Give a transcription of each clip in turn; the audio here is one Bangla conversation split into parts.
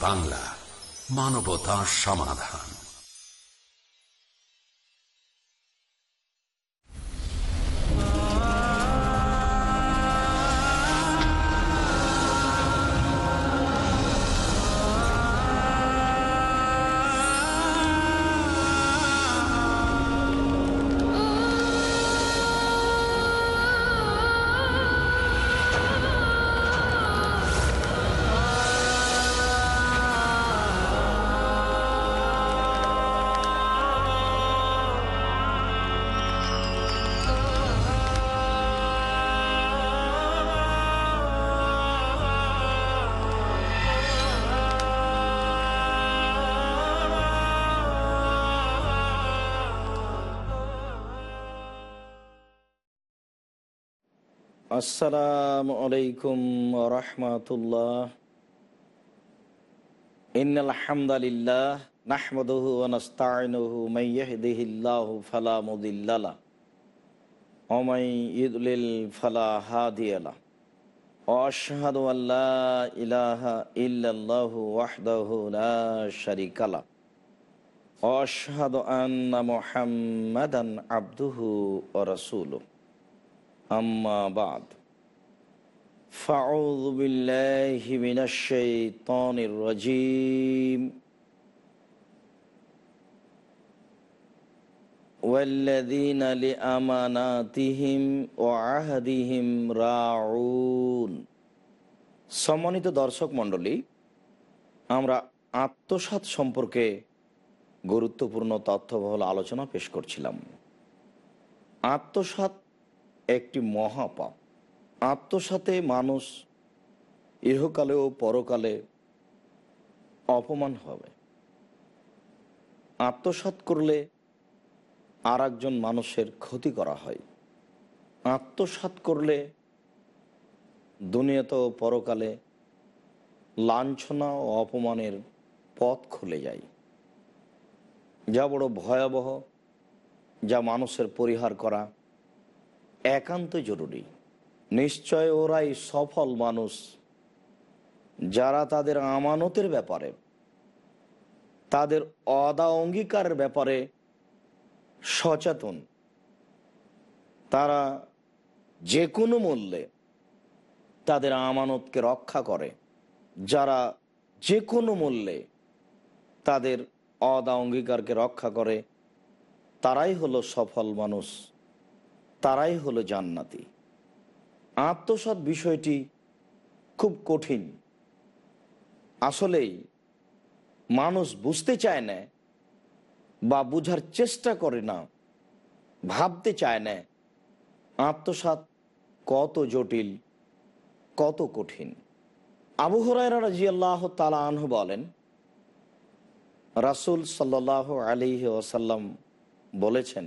বাংলা মানবতা সমাধান। আসসালামু আলাইকুম রহমতুল্লাহ ইন্নাল হামদালিল্লাহ নাহমাদুহু ওয়া নাস্তাইনুহু মান ইয়াহদিহিল্লাহু ফালা মুদিল্লা লা ওয়া মান ইউদ্লিল ইল্লাল্লাহু ওয়াহদাহু লা শারীকা লা। ওয়া আশহাদু আন্না মুহাম্মাদান আবদুহু ওয়া أما بعد فأعوذ بالله من الشيطان الرجيم والذين لأماناتهم وعهدهم راعون সম্মানিত দর্শক মণ্ডলী আমরা আত্মসাত সম্পর্কে গুরুত্বপূর্ণ তথ্যবহল আলোচনা পেশ করছিলাম আত্মসাত একটি মহাপাপ। আত্মসাতে মানুষ ইহকালে ও পরকালে অপমান হবে। আত্মসাত করলে আর একজন মানুষের ক্ষতি করা হয়। আত্মসাত করলে দুনিয়াতে ও পরকালে লাঞ্ছনা ও অপমানের পথ খুলে যায়। যা বড় ভয়াবহ, যা মানুষের পরিহার করা একান্ত জরুরি। নিশ্চয় ওরাই সফল মানুষ। যারা তাদের আমানতের ব্যাপারে, তাদের অদা অঙ্গীকারের ব্যাপারে সচেতন। তারা যে কোনো মূল্যে তাদের আমানতকে রক্ষা করে। যারা যে কোনো মূল্যে তাদের অদা অঙ্গীকারকে রক্ষা করে, তারাই হলো সফল মানুষ। তারাই হলো জান্নাতি। আত্মসৎ বিষয়টি খুব কঠিন। আসলেই মানুষ বুঝতে চায় না বা বুঝার চেষ্টা করে না, ভাবতে চায় না আত্মসাত কত জটিল, কত কঠিন। আবু হরাইরা রাজি আল্লাহ তালা আনহু বলেন, রাসুল সাল্লাহ আলী ওসাল্লাম বলেছেন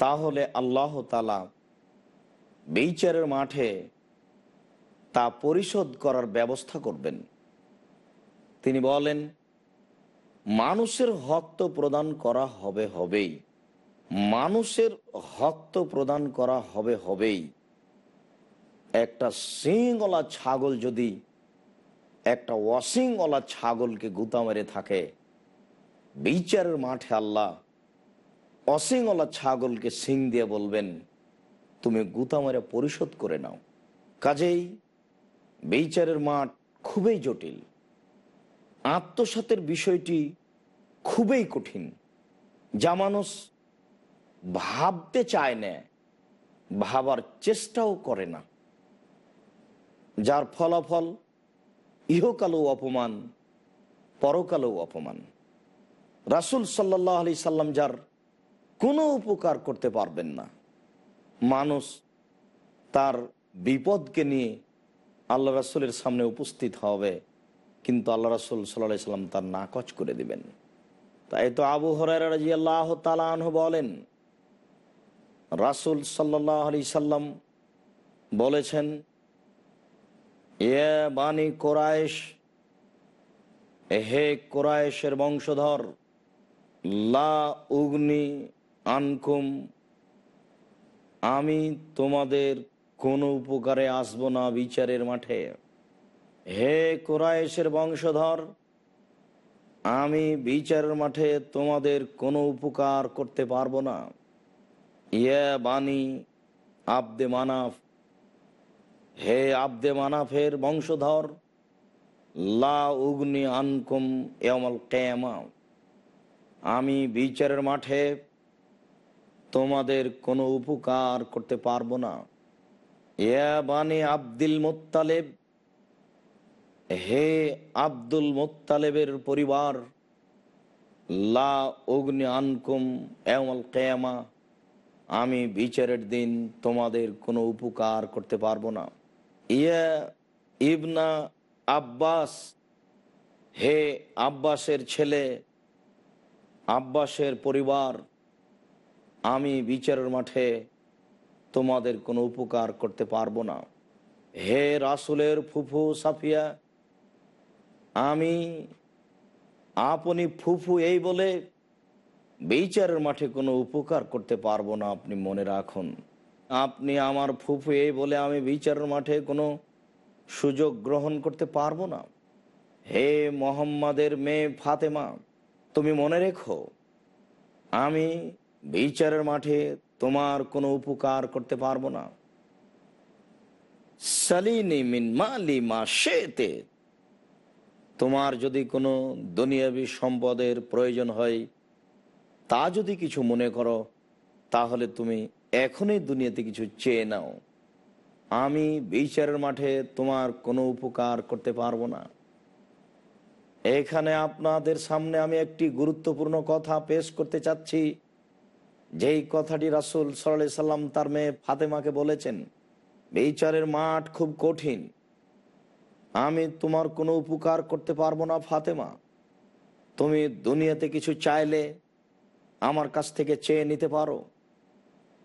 তাহলে আল্লাহ তালা বিচারের মাঠে তা পরিশোধ করার ব্যবস্থা করবেন। তিনি বলেন, মানুষের হক তো প্রদান করা হবে হবেই। মানুষের হক তো প্রদান করা হবে হবেই। একটা সিংওয়ালা ছাগল যদি, একটা ওয়াশিংওয়ালা ছাগলকে গুতা মেরে থাকে, বিচারের মাঠে আল্লাহ অসিংওয়ালা ছাগলকে সিং দিয়ে বলবেন, তুমি গুতা মেরে পরিশোধ করে নাও। কাজেই বিচারের মাঠ খুবই জটিল। আত্মসাতের বিষয়টি খুবই কঠিন। যা মানুষ ভাবতে চায় না, ভাবার চেষ্টাও করে না। যার ফলাফল ইহকালও অপমান, পরকালও অপমান। রাসুল সাল্লাহ আলি সাল্লাম যার কোনো উপকার করতে পারবেন না। মানুষ তার বিপদকে নিয়ে আল্লাহ রাসুলের সামনে উপস্থিত হবে, কিন্তু আল্লাহ রাসুল সাল্লাহ সাল্লাম তার নাকচ করে দিবেন। তাই তো আবু হরাই আল্লাহ বলেন, রাসুল সাল্লাহ আলি সাল্লাম বলেছেন এ বাণী কোরআশ হে কোরআশের বংশধর, লা উগ্নি আনকুম, আমি তোমাদের কোনো উপকারে আসব না বিচারের মাঠে। হে কোরআশের বংশধর, আমি বিচারের মাঠে তোমাদের কোনো উপকার করতে পারব না। ইয়া বাণী আব্দে মানাফ, হে আব্দে মানাফের বংশধর, লা উগ্নি আনকুম এমল কেমা আমি বিচারের মাঠে তোমাদের কোনো উপকার করতে পারব না। ইয়া বানি আব্দুল মোত্তালেব, হে আব্দুল মোত্তালেবের পরিবার, লা অগ্নি আনকুম এমল কেয়ামা, আমি বিচারের দিন তোমাদের কোনো উপকার করতে পারব না। ইয়া ইবনা আব্বাস, হে আব্বাসের ছেলে, আব্বাসের পরিবার আমি বিচারের মাঠে তোমাদের কোনো উপকার করতে পারব না। হে রাসুলের ফুফু সাফিয়া, আমি আপনি ফুফু এই বলে বিচারের মাঠে কোনো উপকার করতে পারব না, আপনি মনে রাখুন। আপনি আমার ফুফু এই বলে আমি বিচারের মাঠে কোনো সুযোগ গ্রহণ করতে পারব না। হে মোহাম্মদের মেয়ে ফাতেমা, তুমি মনে রেখো, আমি বিচারের মাঠে তোমার কোনো উপকার করতে পারব না। তোমার যদি কোনো দুনিয়াবী সম্পদের প্রয়োজন হয়, তা যদি কিছু মনে করো, তাহলে তুমি এখনই দুনিয়াতে কিছু চেয়ে নাও। আমি বিচারের মাঠে তোমার কোনো উপকার করতে পারব না। এখানে আপনাদের সামনে আমি একটি গুরুত্বপূর্ণ কথা পেশ করতে চাচ্ছি। যেই কথাটি রাসুল সাল্লাহ সাল্লাম তার মেয়ে ফাতেমাকে বলেছেন, বিচারের মাঠ খুব কঠিন। আমি তোমার কোনো উপকার করতে পারব না, ফাতেমা। তুমি দুনিয়াতে কিছু চাইলে আমার কাছ থেকে চেয়ে নিতে পারো।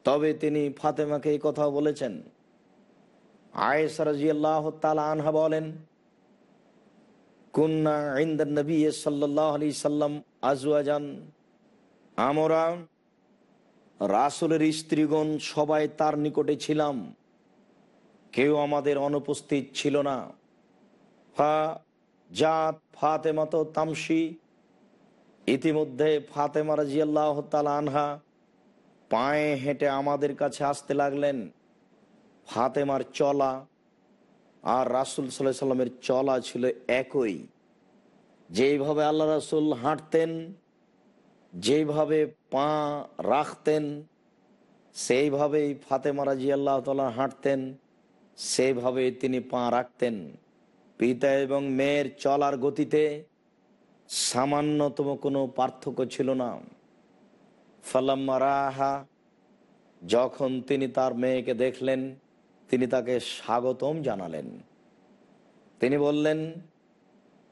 তবে তিনি ফাতেমাকে এই কথা বলেছেন। তালা আনহা বলেন, কুন্না ইন্দার নবী সাল্লাহ আলি সাল্লাম আজুয়াজান আমরা রাসুলের স্ত্রীগণ সবাই তার নিকটে ছিলাম। কেউ আমাদের অনুপস্থিত ছিল না। ফা, জাত ফাতেমা তো তামসি। ইতিমধ্যে ফাতেমা রাজিয়াল্লাহ তাল আনহা পায়ে হেঁটে আমাদের কাছে আসতে লাগলেন। ফাতেমার চলা আর রাসুল সাল্লাহ সাল্লামের চলা ছিল একই। যেইভাবে আল্লাহ রাসুল হাঁটতেন যেইভাবে পা রাখতেন, সেইভাবেই ফাতেমা রাজি আল্লাহ তালা হাঁটতেন সেইভাবে তিনি পা রাখতেন। পিতা এবং মেয়ের চলার গতিতে সামান্যতম কোনো পার্থক্য ছিল না। ফালাম্মা রাহা, যখন তিনি তার মেয়েকে দেখলেন, তিনি তাকে স্বাগতম জানালেন। তিনি বললেন,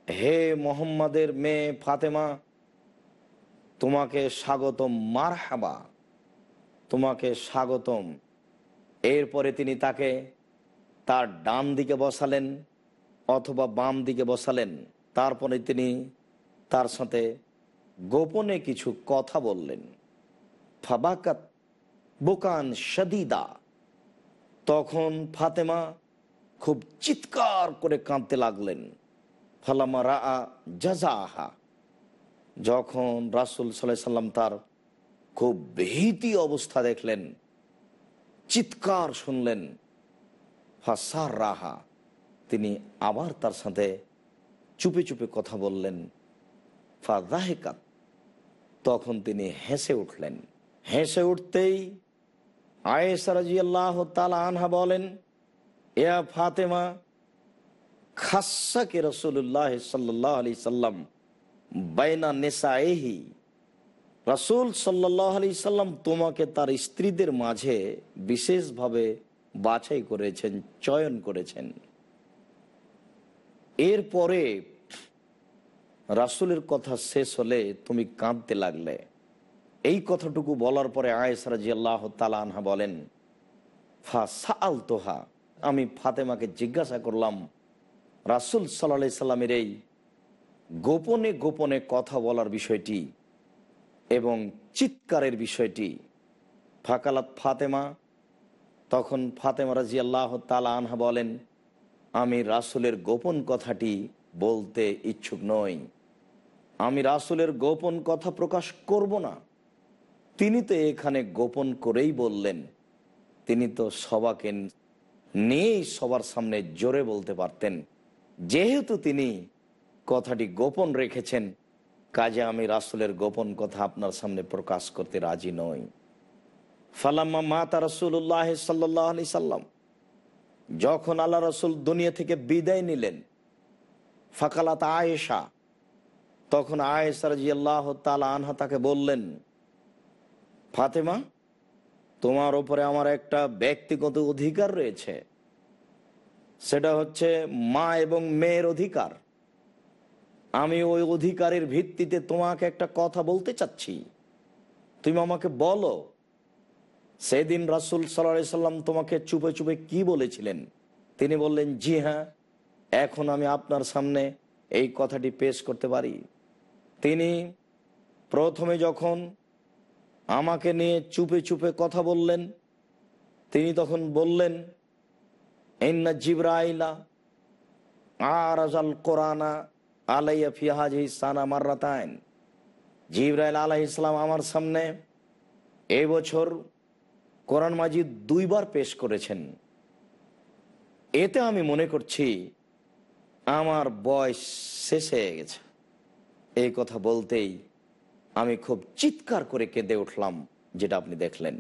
হে মোহাম্মদের মেয়ে ফাতেমা তোমাকে স্বাগতম মার হাবা তোমাকে স্বাগতম। এরপরে তিনি তাকে তার ডান দিকে বসালেন অথবা বাম দিকে বসালেন। তারপরে তিনি তার সাথে গোপনে কিছু কথা বললেন। ফাবাকাত বোকান সদিদা তখন ফাতেমা খুব চিৎকার করে কাঁদতে লাগলেন। ফালামা রা জাজা যখন রাসুল সাল্লাহ সাল্লাম তার খুব ভীতি অবস্থা দেখলেন, চিৎকার শুনলেন ফাসার রাহা তিনি আবার তার সাথে চুপে চুপে কথা বললেন। ফাদাহেকাত তখন তিনি হেসে উঠলেন। হেসে উঠতেই আয়েসারাজি আল্লাহ তালা আনহা বলেন এয়া ফাতেমা খাসাকে রসুল্লাহ সাল্লাহ সাল্লাম বাইনা নেশা এহি রসুল সাল্লাহ আলি সাল্লাম তোমাকে তার স্ত্রীদের মাঝে বিশেষভাবে বাছাই করেছেন, চয়ন করেছেন। এরপরে রাসুলের কথা শেষ হলে তুমি কাঁদতে লাগলে। এই কথাটুকু বলার পরে আয়েসারা জি আল্লাহ তালানহা বলেন, ফা সাল তোহা আমি ফাতেমাকে জিজ্ঞাসা করলাম, রাসুল সাল্লা সাল্লামের এই গোপনে গোপনে কথা বলার বিষয়টি এবং চিৎকারের বিষয়টি। ফাকালাত ফাতেমা, তখন ফাতেমা রাজি আল্লাহ তালা আনহা বলেন, আমি রাসুলের গোপন কথাটি বলতে ইচ্ছুক নই। আমি রাসুলের গোপন কথা প্রকাশ করব না। তিনি তো এখানে গোপন করেই বললেন। তিনি তো সবাকে নিয়েই সবার সামনে জোরে বলতে পারতেন। যেহেতু তিনি কথাটি গোপন রেখেছেন। কাজে আমি রাসুলের গোপন কথা আপনার সামনে প্রকাশ করতে রাজি নই। ফালাম্মা মাতা রসুল্লাহ সাল্লাহ আলি সাল্লাম, যখন আল্লাহ রসুল দুনিয়া থেকে বিদায় নিলেন, ফাকালাত আয়েশা, তখন আয়েশা রাজি আল্লাহ তালা আনহা তাকে বললেন, ফাতেমা, তোমার ওপরে আমার একটা ব্যক্তিগত অধিকার রয়েছে। সেটা হচ্ছে মা এবং মেয়ের অধিকার। আমি ওই অধিকারের ভিত্তিতে তোমাকে একটা কথা বলতে চাচ্ছি। তুমি আমাকে বলো, সেদিন রাসুল সাল্লা সাল্লাম তোমাকে চুপে চুপে কি বলেছিলেন? তিনি বললেন, জি হ্যাঁ এখন আমি আপনার সামনে এই কথাটি পেশ করতে পারি। তিনি প্রথমে যখন আমাকে নিয়ে চুপে চুপে কথা বললেন, তিনি তখন বললেন, ইন্না জিব্রাইলা আর আজাল কোরআনা আলাইয়া ফিহাজ সানা মার্রাতায়ন জিব্রাইল আলাহ ইসলাম আমার সামনে এই বছর কোরআন মাজিদ দুইবার পেশ করেছেন। এতে আমি মনে করছি আমার বয়স শেষ হয়ে গেছে। এই কথা বলতেই আমি খুব চিৎকার করে কেঁদে উঠলাম, যেটা আপনি দেখলেন।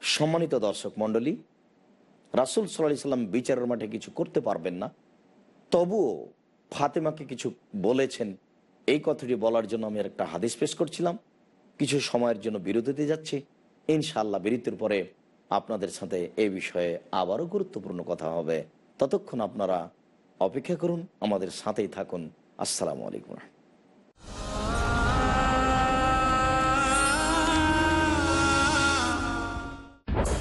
সম্মানিত দর্শক মণ্ডলী, রাসুল সাল্লাহ সাল্লাম বিচারের মাঠে কিছু করতে পারবেন না, তবুও ফাতেমাকে কিছু বলেছেন, এই কথাটি বলার জন্য আমি একটা হাদিস পেশ করছিলাম। কিছু সময়ের জন্য বিরতিতে যাচ্ছি। ইনশাল্লাহ বিরতির পরে আপনাদের সাথে এ বিষয়ে আবারও গুরুত্বপূর্ণ কথা হবে। ততক্ষণ আপনারা অপেক্ষা করুন, আমাদের সাথেই থাকুন। আসসালামু আলাইকুম।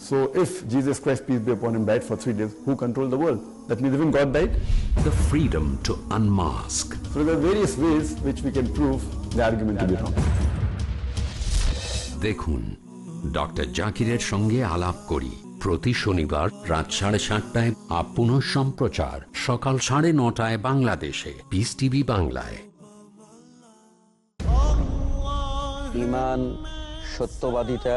so if Jesus Christ, peace be upon him, died for three days, who controlled the world? That means even God died? the freedom to unmask So there are various ways which we can prove the argument to be wrong. দেখুন ডক্টর জাকিরের সঙ্গে আলাপ করি প্রতি শনিবার রাত সাড়ে সাতটায় আপ পুনঃ সম্প্রচার সকাল সাড়ে নটায় বাংলাদেশে পিস টিভি বাংলায় ইমান সত্যবাদিতা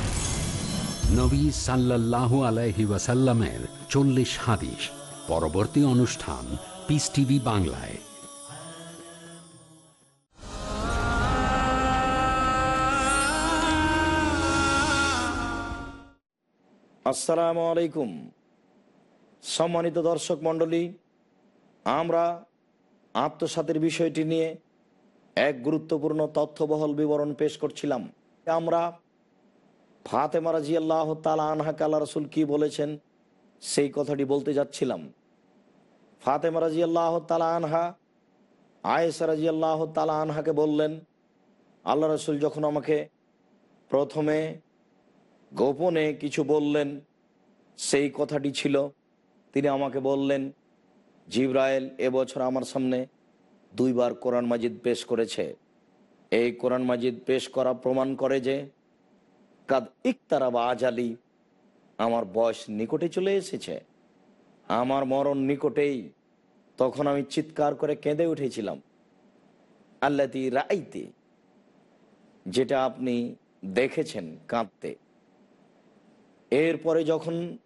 নবী সাল্লাল্লাহু আলাইহি ওয়াসাল্লামের চল্লিশ হাদিস। পরবর্তী অনুষ্ঠান পিস টিভি বাংলায়। আসসালামু আলাইকুম। সম্মানিত দর্শক মণ্ডলী, আমরা আত্মসাতের বিষয়টি নিয়ে এক গুরুত্বপূর্ণ তথ্যবহল বিবরণ পেশ করছিলাম। আমরা ফাতেমা রাজি আল্লাহ তালা আনহা কাল্লা রসুল কি বলেছেন? সেই কথাটি বলতে যাচ্ছিলাম। ফাতেমা রাজি আল্লাহ তালা আনহা আয়েসা রাজি আল্লাহ তালা আনহাকে বললেন, আল্লাহ রসুল যখন আমাকে প্রথমে গোপনে কিছু বললেন, সেই কথাটি ছিল, তিনি আমাকে বললেন জিব্রায়েল এবছর আমার সামনে দুইবার কোরআন মাজিদ পেশ করেছে। এই কোরআন মাজিদ পেশ করা প্রমাণ করে যে কাদ ইকতারা বা আজালি, আমার বয়স নিকটে চলে এসেছে। আমার মরণ নিকটেই তখন আমি চিৎকার করে কেঁদে উঠেছিলাম। আল্লাতি রাইতে যেটা আপনি দেখেছেন কাঁদতে। এরপরে যখন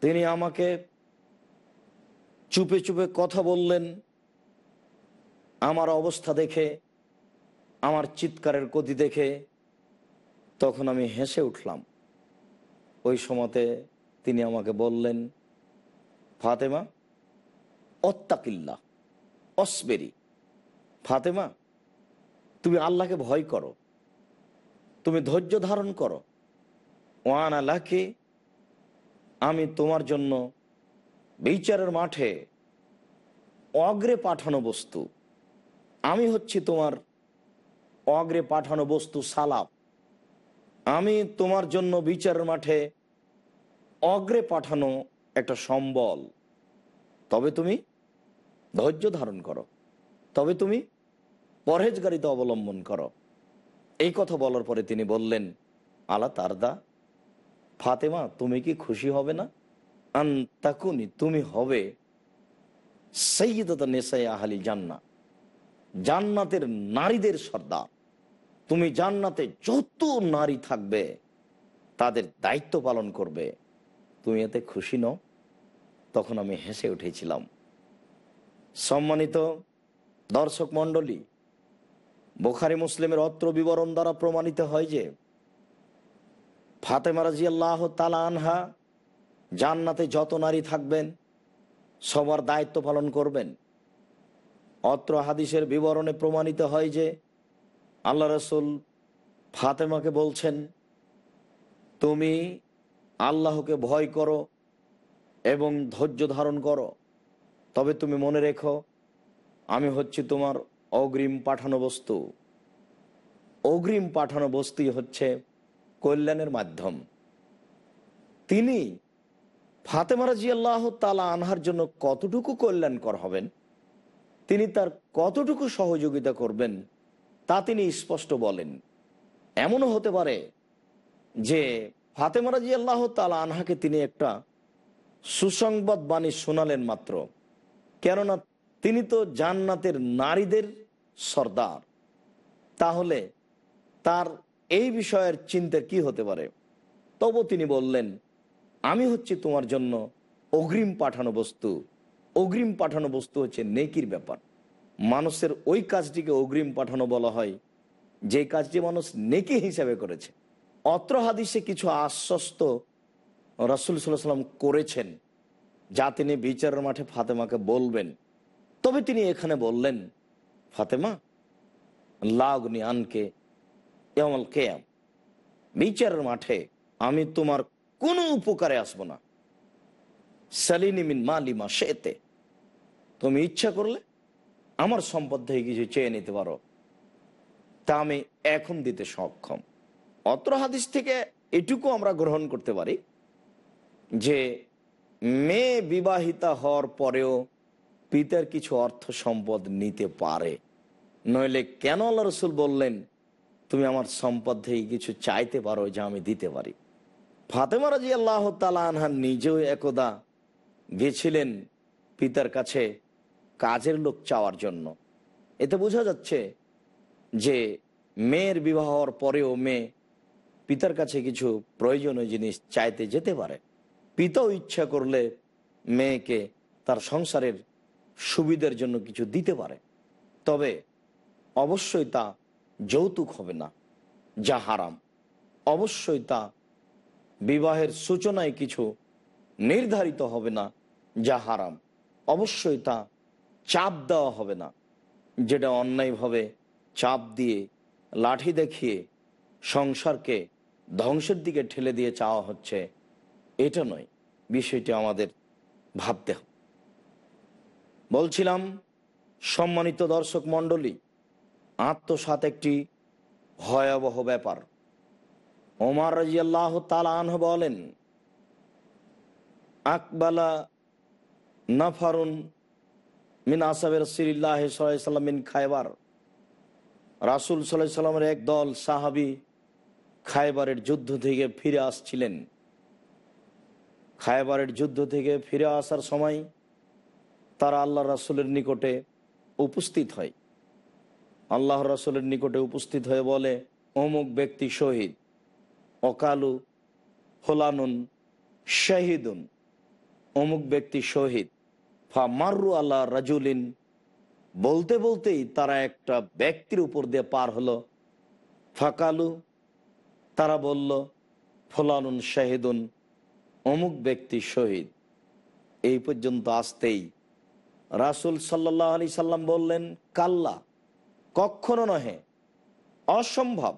তিনি আমাকে চুপে চুপে কথা বললেন, আমার অবস্থা দেখে, আমার চিৎকারের গতি দেখে তখন আমি হেসে উঠলাম। ওই সময়তে তিনি আমাকে বললেন, ফাতেমা অত্তাকিল্লা অসবেরি। ফাতেমা, তুমি আল্লাহকে ভয় করো। তুমি ধৈর্য ধারণ করো। ওয়ান আল্লাহকে আমি তোমার জন্য বিচারের মাঠে অগ্রে পাঠানো বস্তু। আমি হচ্ছি তোমার অগ্রে পাঠানো বস্তু সালাপ আমি তোমার জন্য বিচারের মাঠে অগ্রে পাঠানো একটা সম্বল। তবে তুমি ধৈর্য ধারণ করো। তবে তুমি পরহেজগারিতা অবলম্বন করো। এই কথা বলার পরে তিনি বললেন, আলা তারদা, ফাতেমা, তুমি কি খুশি হবে না? আন তাকুনি, তুমি হবে সৈয়দতা নেশাই আহালি জান্না জান্নাতের নারীদের সর্দার। তুমি জান্নাতে যত নারী থাকবে, তাদের দায়িত্ব পালন করবে। তুমি এতে খুশি নও। তখন আমি হেসে উঠেছিলাম। সম্মানিত দর্শক মণ্ডলী, বোখারি মুসলিমের অত্র বিবরণ দ্বারা প্রমাণিত হয় যে, ফাতেমা রাজি আল্লাহ তালা আনহা জান্নাতে যত নারী থাকবেন, সবার দায়িত্ব পালন করবেন। অত্র হাদিসের বিবরণে প্রমাণিত হয় যে আল্লাহ রসুল ফাতেমাকে বলছেন, তুমি আল্লাহকে ভয় করো এবং ধৈর্য ধারণ করো। তবে তুমি মনে রেখো, আমি হচ্ছি তোমার অগ্রিম পাঠানো বস্তু। অগ্রিম পাঠানো বস্তুই হচ্ছে কল্যাণের মাধ্যম। তিনি ফাতেমারা জি আল্লাহ তালা আনহার জন্য কতটুকু কল্যাণকর হবেন? তিনি তার কতটুকু সহযোগিতা করবেন? তা তিনি স্পষ্ট বলেন। এমনও হতে পারে যে ফাতেমারা জি আল্লাহ তালা আনহাকে তিনি একটা সুসংবাদ বাণী শোনালেন মাত্র। কেননা তিনি তো জান্নাতের নারীদের সর্দার। তাহলে তার এই বিষয়ের চিন্তা কি হতে পারে? তবু তিনি বললেন, আমি হচ্ছি তোমার জন্য অগ্রিম পাঠানো বস্তু। অগ্রিম পাঠানো বস্তু হচ্ছে নেকির ব্যাপার। মানুষের ওই কাজটিকে অগ্রিম পাঠানো বলা হয়, যে কাজটি মানুষ নেকি হিসাবে করেছে। অত্র হাদিসে কিছু আশ্বস্ত রসুল সাল্লাম করেছেন, যা তিনি বিচারের মাঠে ফাতেমাকে বলবেন। তবে তিনি এখানে বললেন, ফাতেমা লাগনি আনকে এমল কেয়াম। বিচারের মাঠে আমি তোমার কোনো উপকারে আসব না। সালিনিমিন মালিমা সেতে তুমি ইচ্ছা করলে আমার সম্পদ থেকে কিছু চেয়ে নিতে পারো। তা আমি এখন দিতে সক্ষম। অত্র হাদিস থেকে এটুকু আমরা গ্রহণ করতে পারি যে, মেয়ে বিবাহিতা হওয়ার পরেও পিতার কিছু অর্থ সম্পদ নিতে পারে। নইলে কেন আল্লাহ রসুল বললেন, তুমি আমার সম্পদ থেকে কিছু চাইতে পারো যা আমি দিতে পারি? ফাতেমা রাজি আল্লাহ তালানহা নিজেও একদা গেছিলেন পিতার কাছে কাজের লোক চাওয়ার জন্য। এতে বোঝা যাচ্ছে যে মেয়ের বিবাহ হওয়ার পরেও মেয়ে পিতার কাছে কিছু প্রয়োজনীয় জিনিস চাইতে যেতে পারে। পিতাও ইচ্ছা করলে মেয়েকে তার সংসারের সুবিধার জন্য কিছু দিতে পারে। তবে অবশ্যই তা যৌতুক হবে না, যা হারাম। অবশ্যই তা বিবাহের সূচনায় কিছু নির্ধারিত হবে না, যা হারাম। অবশ্যই তা চাপ দেওয়া হবে না। যেটা অন্যায়ভাবে চাপ দিয়ে, লাঠি দেখিয়ে, সংসারকে ধ্বংসের দিকে ঠেলে দিয়ে চাওয়া হচ্ছে, এটা নয়। বিষয়টি আমাদের ভাবতে হবে। বলছিলাম, সম্মানিত দর্শক মণ্ডলী আত্মসাত একটি ভয়াবহ ব্যাপার। ওমার রাজিয়াল্লাহ তালান বলেন, আকবালা নাফারুন মিন আসাবের সিরিল্লাহ সাল্লাম মিন খায়বার। রাসুল সাল্লাহ সাল্লামের এক দল সাহাবি খায়বারের যুদ্ধ থেকে ফিরে আসছিলেন। খায়বারের যুদ্ধ থেকে ফিরে আসার সময় তারা আল্লাহ রাসুলের নিকটে উপস্থিত হয়। আল্লাহ রাসুলের নিকটে উপস্থিত হয়ে বলে, অমুক ব্যক্তি শহীদ। অকালু হোলানুন, শাহিদুন। অমুক ব্যক্তি শহীদ। মারু আল্লাহ রাজুলিন, বলতে বলতেই তারা একটা ব্যক্তির উপর দিয়ে পার হলো। ফাকালু, তারা বলল, ফলানুন শাহিদুন, অমুক ব্যক্তি শহীদ। এই পর্যন্ত আসতেই রাসুল সাল্লাহ আলি সাল্লাম বললেন, কাল্লা কখনো নহে, অসম্ভব,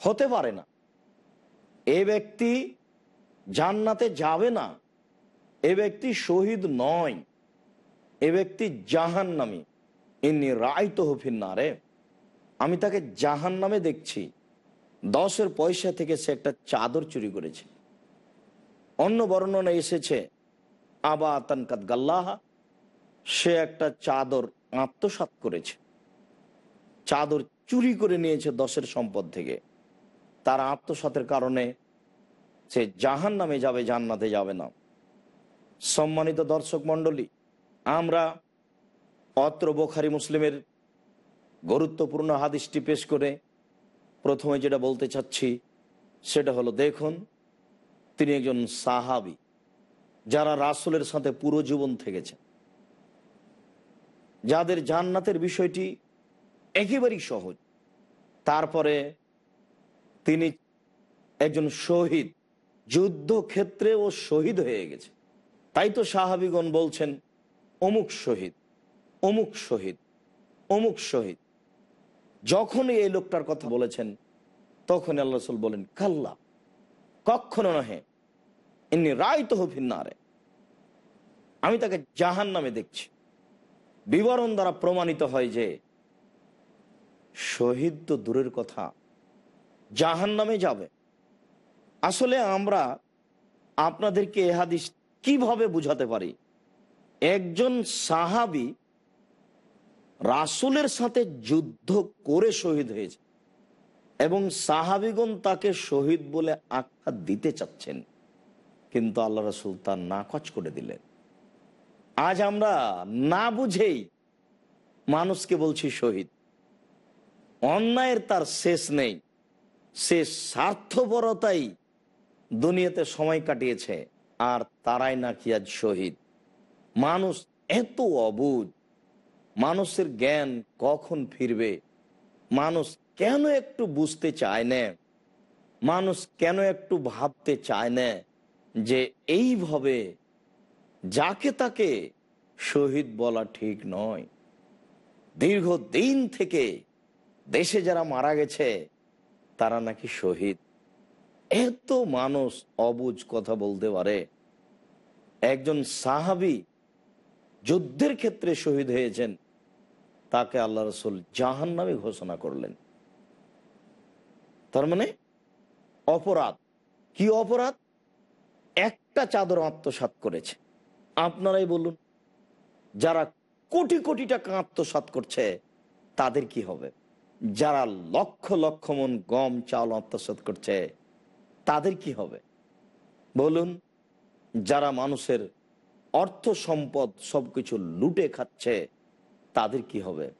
হতে পারে না। এ ব্যক্তি জান্নাতে যাবে না, এ ব্যক্তি শহীদ নয়। এ ব্যক্তি জাহান নামি ইনি রায় তো হফিন না রে আমি তাকে জাহান নামে দেখছি। দশের পয়সা থেকে সে একটা চাদর চুরি করেছে। অন্য বর্ণনা এসেছে, আবা আতানকাত গাল্লাহা, সে একটা চাদর আত্মসাত করেছে। চাদর চুরি করে নিয়েছে দশের সম্পদ থেকে। তার আত্মসাতের কারণে সে জাহান নামে যাবে, জান্নাতে যাবে না। সম্মানিত দর্শক মণ্ডলী আমরা অত্র বোখারি মুসলিমের গুরুত্বপূর্ণ হাদিসটি পেশ করে প্রথমে যেটা বলতে চাচ্ছি, সেটা হলো, দেখুন, তিনি একজন সাহাবি যারা রাসুলের সাথে পুরো জীবন থেকেছেন। যাদের জান্নাতের বিষয়টি একেবারেই সহজ। তারপরে তিনি একজন শহীদ যুদ্ধক্ষেত্রে ও শহীদ হয়ে গেছে। তাই তো সাহাবিগণ বলছেন অমুক শহীদ অমুক শহীদ অমুক শহীদ। যখনই এই লোকটার কথা বলেছেন তখন আল্লাহ রসুল বলেন, কাল্লা কখনো নহে এমনি রায় তো হফিন্নারে আমি তাকে জাহান নামে দেখছি। বিবরণ দ্বারা প্রমাণিত হয় যে, শহীদ তো দূরের কথা জাহান নামে যাবে। আসলে আমরা আপনাদেরকে এ হাদিস কীভাবে বুঝাতে পারি? একজন সাহাবি রাসুলের সাথে যুদ্ধ করে শহীদ হয়েছে এবং সাহাবিগণ তাকে শহীদ বলে আখ্যা দিতে চাচ্ছেন। কিন্তু আল্লাহ রসুল তার নাকচ করে দিলেন। আজ আমরা না বুঝেই মানুষকে বলছি শহীদ। অন্যায়ের তার শেষ নেই। সে স্বার্থপরতাই দুনিয়াতে সময় কাটিয়েছে। আর তারাই নাকি আজ শহীদ। মানুষ এত অবুধ, মানুষের জ্ঞান কখন ফিরবে? মানুষ কেন একটু বুঝতে চায় না? মানুষ কেন একটু ভাবতে চায় না যে এইভাবে যাকে তাকে শহীদ বলা ঠিক নয়? দীর্ঘ দিন থেকে দেশে যারা মারা গেছে, তারা নাকি শহীদ। এত মানুষ অবুজ কথা বলতে পারে। একজন সাহাবি যুদ্ধের ক্ষেত্রে শহীদ হয়েছেন, তাকে আল্লাহ রসুল জাহান নামে ঘোষণা করলেন। তার মানে অপরাধ। কি অপরাধ? একটা চাদর আত্মসাত করেছে। আপনারাই বলুন, যারা কোটি কোটি টাকা আত্মসাত করছে, তাদের কি হবে? যারা লক্ষ লক্ষ মন গম, চাল আত্মসাত করছে, তাদের কি হবে? বলুন, যারা মানুষের অর্থ সম্পদ সবকিছু লুটে খাচ্ছে, তাদের কি হবে?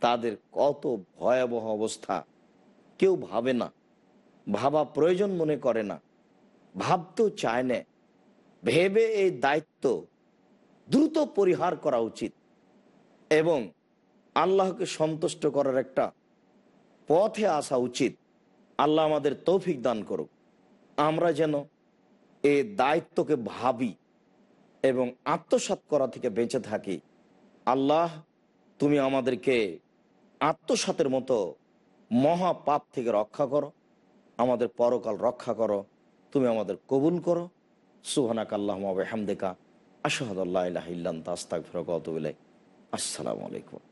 তাদের কত ভয়াবহ অবস্থা। কেউ ভাবে না, ভাবা প্রয়োজন মনে করে না, ভাবতেও চায় না। ভেবে এই দায়িত্ব দ্রুত পরিহার করা উচিত এবং আল্লাহকে সন্তুষ্ট করার একটা পথে আসা উচিত। আল্লাহ আমাদের তৌফিক দান করুক। আমরা যেন এ দায়িত্বকে ভাবি। এবং আত্মসাত করা থেকে বেঁচে থাকি। আল্লাহ, তুমি আমাদেরকে আত্মসাতের মতো মহা পাপ থেকে রক্ষা করো, আমাদের পরকাল রক্ষা করো, তুমি আমাদের কবুল করো। সুহানাক আল্লাহ হামদেকা ফিরকত আসসালামু আলাইকুম।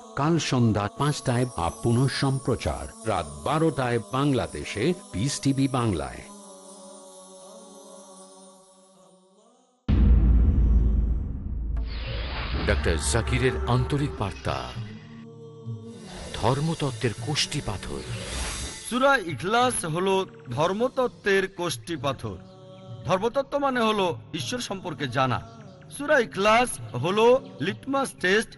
কাল সন্ধ্যা পাঁচটায় বা পুনঃ সম্প্রচার। রাত বারোটায় বাংলাদেশে পিস টিভি বাংলায়। ডক্টর জাকিরের আন্তরিক বার্তা। ধর্মতত্ত্বের কোষ্টি পাথর। সুরা ইখলাস হলো ধর্মতত্ত্বের কোষ্টি পাথর। ধর্মতত্ত্ব মানে হলো ঈশ্বর সম্পর্কে জানা। সুরা ইখলাস হলো লিটমাস টেস্ট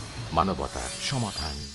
মানবতার সমাধান।